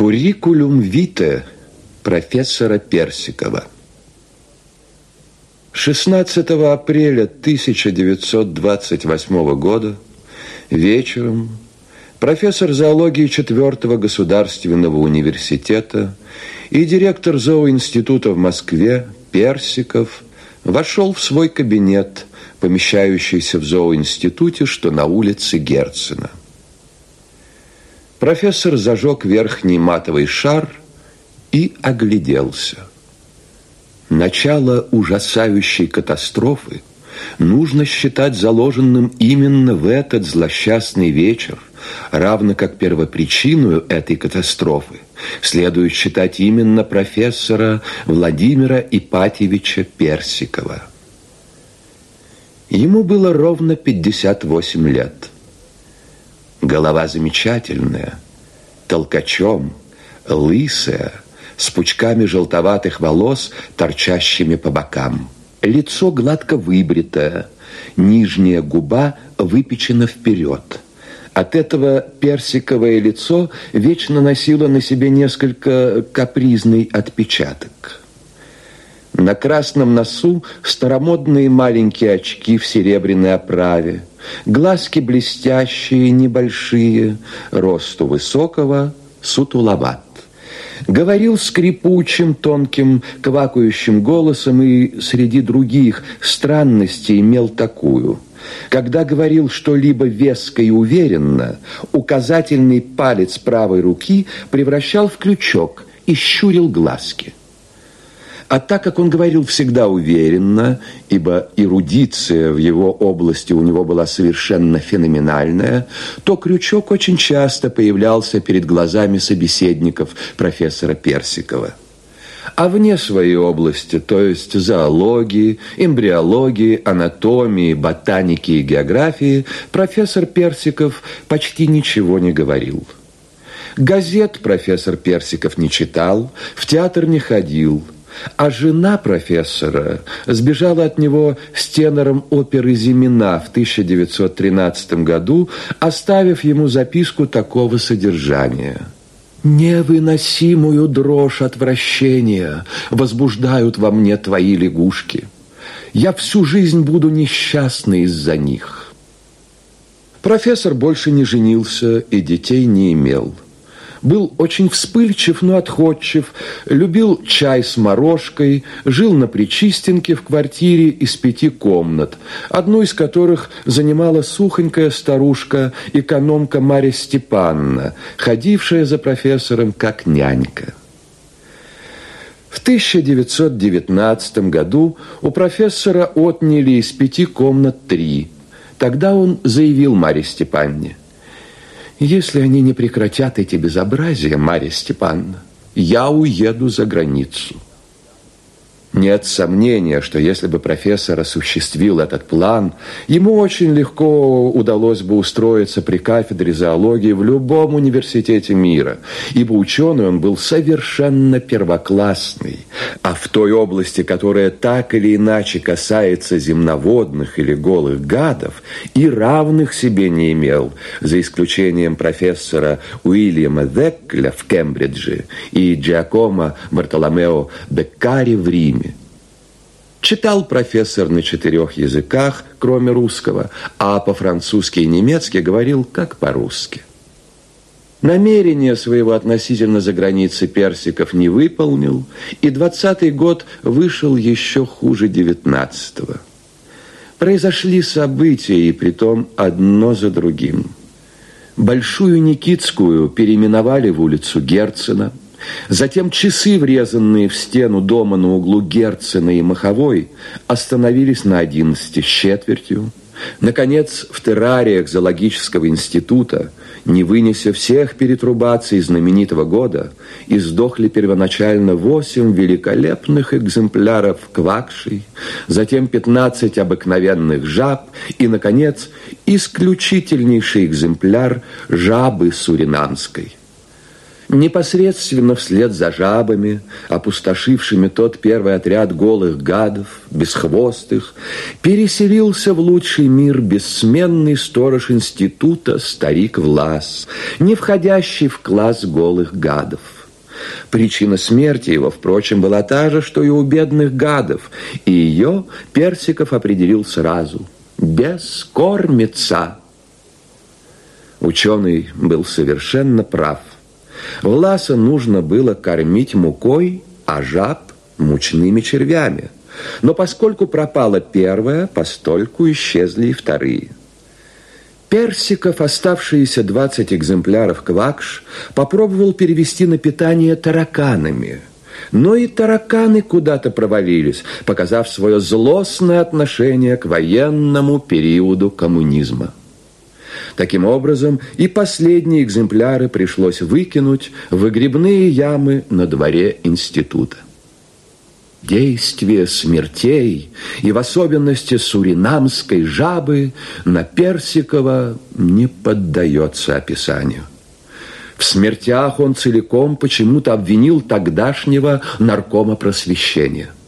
Куррикулум вите профессора Персикова. 16 апреля 1928 года вечером профессор зоологии 4 государственного университета и директор зооинститута в Москве Персиков вошел в свой кабинет, помещающийся в зооинституте, что на улице Герцена. Профессор зажег верхний матовый шар и огляделся. Начало ужасающей катастрофы нужно считать заложенным именно в этот злосчастный вечер, равно как первопричину этой катастрофы следует считать именно профессора Владимира Ипатьевича Персикова. Ему было ровно 58 лет. Голова замечательная, толкачом, лысая, с пучками желтоватых волос, торчащими по бокам. Лицо гладко выбритое, нижняя губа выпечена вперед. От этого персиковое лицо вечно носило на себе несколько капризный отпечаток. На красном носу старомодные маленькие очки в серебряной оправе – Глазки блестящие, небольшие, росту высокого, сутуловат. Говорил скрипучим, тонким, квакающим голосом и среди других странностей имел такую. Когда говорил что-либо веско и уверенно, указательный палец правой руки превращал в крючок и щурил глазки. А так как он говорил всегда уверенно, ибо эрудиция в его области у него была совершенно феноменальная, то крючок очень часто появлялся перед глазами собеседников профессора Персикова. А вне своей области, то есть зоологии, эмбриологии, анатомии, ботаники и географии, профессор Персиков почти ничего не говорил. Газет профессор Персиков не читал, в театр не ходил – а жена профессора сбежала от него с тенором оперы «Зимина» в 1913 году, оставив ему записку такого содержания. «Невыносимую дрожь отвращения возбуждают во мне твои лягушки. Я всю жизнь буду несчастной из-за них». Профессор больше не женился и детей не имел – был очень вспыльчив, но отходчив, любил чай с морожкой, жил на Причистенке в квартире из пяти комнат, одну из которых занимала сухонькая старушка, экономка Марья Степанна, ходившая за профессором как нянька. В 1919 году у профессора отняли из пяти комнат три. Тогда он заявил Марье Степанне, если они не прекратят эти безобразия, Марья Степановна, я уеду за границу. Нет сомнения, что если бы профессор осуществил этот план, ему очень легко удалось бы устроиться при кафедре зоологии в любом университете мира, ибо ученый он был совершенно первоклассный, а в той области, которая так или иначе касается земноводных или голых гадов, и равных себе не имел, за исключением профессора Уильяма Деккля в Кембридже и Джиакомо Бартоломео Беккари в Риме. Читал профессор на четырех языках, кроме русского, а по-французски и немецки говорил как по-русски. Намерение своего относительно за границей персиков не выполнил, и двадцатый год вышел еще хуже девятнадцатого. Произошли события, и притом одно за другим. Большую Никитскую переименовали в улицу Герцена – Затем часы, врезанные в стену дома на углу Герцена и Маховой, остановились на одиннадцати с четвертью. Наконец, в террариях зоологического института, не вынеся всех перетрубаций знаменитого года, издохли первоначально восемь великолепных экземпляров квакшей, затем пятнадцать обыкновенных жаб и, наконец, исключительнейший экземпляр жабы суринанской – Непосредственно вслед за жабами, опустошившими тот первый отряд голых гадов, бесхвостых, переселился в лучший мир бессменный сторож института старик Влас, не входящий в класс голых гадов. Причина смерти его, впрочем, была та же, что и у бедных гадов, и ее Персиков определил сразу – бескормица. Ученый был совершенно прав. Власа нужно было кормить мукой, а жаб – мучными червями. Но поскольку пропала первая, постольку исчезли и вторые. Персиков, оставшиеся 20 экземпляров квакш, попробовал перевести на питание тараканами. Но и тараканы куда-то провалились, показав свое злостное отношение к военному периоду коммунизма. Таким образом, и последние экземпляры пришлось выкинуть в выгребные ямы на дворе института. Действие смертей, и в особенности суринамской жабы, на Персикова не поддается описанию. В смертях он целиком почему-то обвинил тогдашнего наркома просвещения –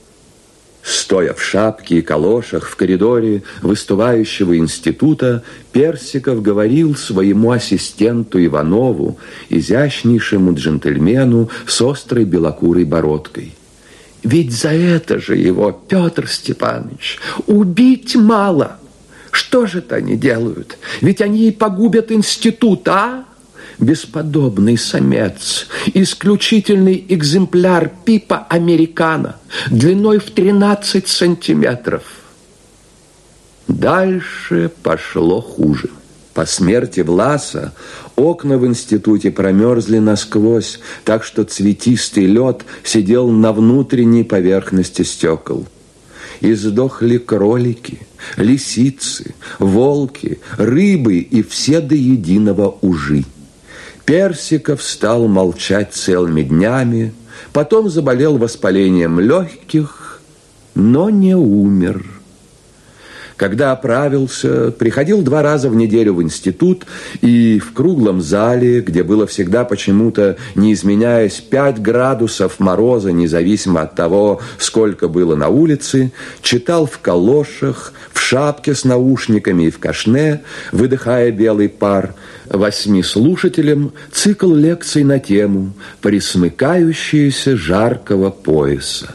Стоя в шапке и калошах в коридоре выступающего института, Персиков говорил своему ассистенту Иванову, изящнейшему джентльмену с острой белокурой бородкой. Ведь за это же его, Петр Степанович, убить мало. Что же это они делают? Ведь они и погубят институт, а? Бесподобный самец, исключительный экземпляр пипа американо, длиной в 13 сантиметров. Дальше пошло хуже. По смерти Власа окна в институте промерзли насквозь, так что цветистый лед сидел на внутренней поверхности стекол. И сдохли кролики, лисицы, волки, рыбы и все до единого ужи. Персиков стал молчать целыми днями, потом заболел воспалением легких, но не умер. Когда оправился, приходил два раза в неделю в институт и в круглом зале, где было всегда почему-то, не изменяясь, 5 градусов мороза, независимо от того, сколько было на улице, читал в калошах, в шапке с наушниками и в кашне, выдыхая белый пар, восьми слушателям цикл лекций на тему «Присмыкающиеся жаркого пояса».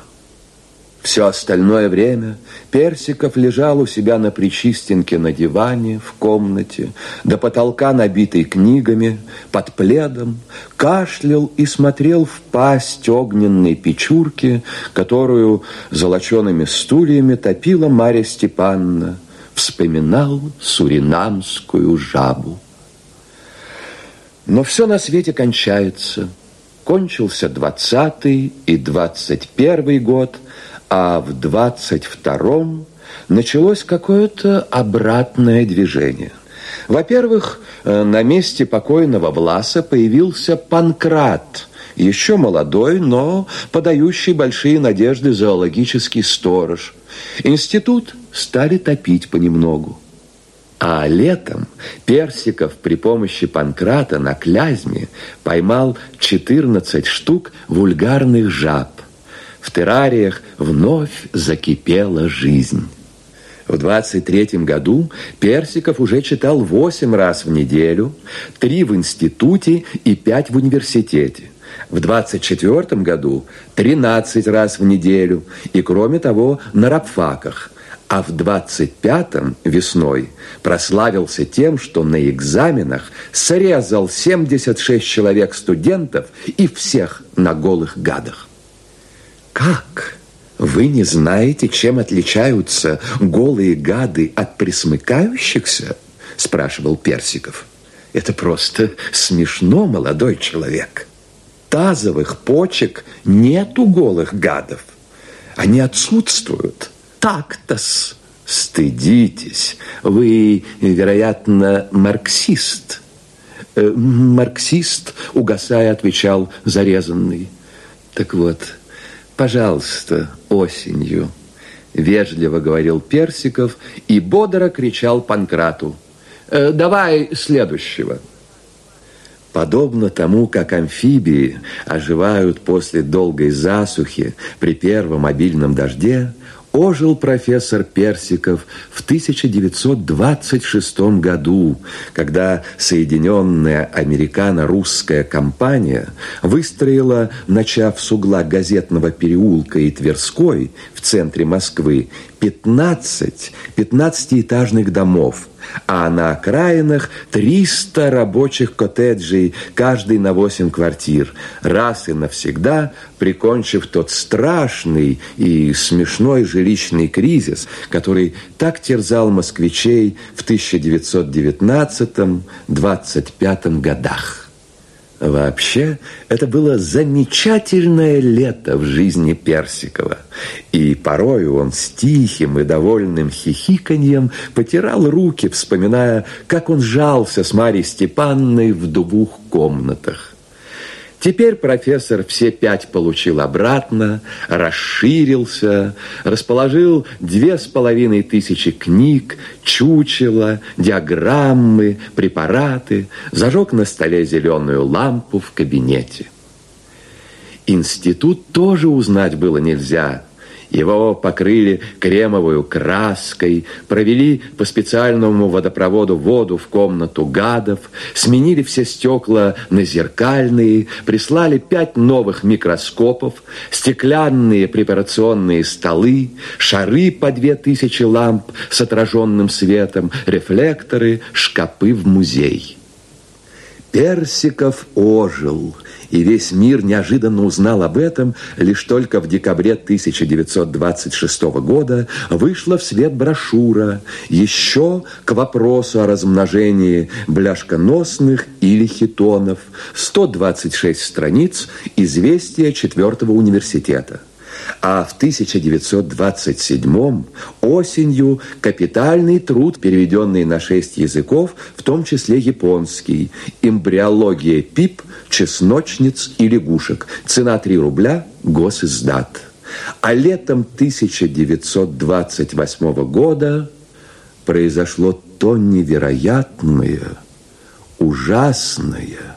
Все остальное время Персиков лежал у себя на Причистенке на диване в комнате, до потолка набитой книгами, под пледом, кашлял и смотрел в пасть огненной печурки, которую золочеными стульями топила Марья Степановна, вспоминал суринамскую жабу. Но все на свете кончается. Кончился двадцатый и двадцать первый год – а в 22-м началось какое-то обратное движение. Во-первых, э, на месте покойного Власа появился Панкрат, еще молодой, но подающий большие надежды зоологический сторож. Институт стали топить понемногу. А летом Персиков при помощи Панкрата на Клязьме поймал 14 штук вульгарных жаб. В террариях вновь закипела жизнь. В 23 году Персиков уже читал 8 раз в неделю, 3 в институте и 5 в университете. В 24 году 13 раз в неделю и, кроме того, на рабфаках. А в 25-м весной прославился тем, что на экзаменах срезал 76 человек студентов и всех на голых гадах. Как? Вы не знаете, чем отличаются голые гады от присмыкающихся? Спрашивал Персиков. Это просто смешно, молодой человек. Тазовых почек нет у голых гадов. Они отсутствуют. Так-то-с. Стыдитесь. Вы, вероятно, марксист. Э, марксист, угасая, отвечал зарезанный. Так вот, «Пожалуйста, осенью», — вежливо говорил Персиков и бодро кричал Панкрату. «Э, «Давай следующего». Подобно тому, как амфибии оживают после долгой засухи при первом обильном дожде, ожил профессор Персиков в 1926 году, когда Соединенная Американо-Русская компания выстроила, начав с угла газетного переулка и Тверской в центре Москвы, 15 15-этажных домов, а на окраинах 300 рабочих коттеджей, каждый на 8 квартир, раз и навсегда прикончив тот страшный и смешной жилищный кризис, который так терзал москвичей в 1919-25 годах. Вообще, это было замечательное лето в жизни Персикова. И порою он с тихим и довольным хихиканьем потирал руки, вспоминая, как он жался с Марьей Степанной в двух комнатах. Теперь профессор все пять получил обратно, расширился, расположил две с половиной тысячи книг, чучела, диаграммы, препараты, зажег на столе зеленую лампу в кабинете. Институт тоже узнать было нельзя – его покрыли кремовую краской, провели по специальному водопроводу воду в комнату гадов, сменили все стекла на зеркальные, прислали пять новых микроскопов, стеклянные препарационные столы, шары по две тысячи ламп с отраженным светом, рефлекторы, шкапы в музей. Персиков ожил – и весь мир неожиданно узнал об этом лишь только в декабре 1926 года вышла в свет брошюра еще к вопросу о размножении бляшконосных или хитонов. 126 страниц. «Известия четвертого университета» а в 1927 осенью капитальный труд, переведенный на шесть языков, в том числе японский, «Эмбриология пип, чесночниц и лягушек». Цена 3 рубля, госиздат. А летом 1928 года произошло то невероятное, ужасное,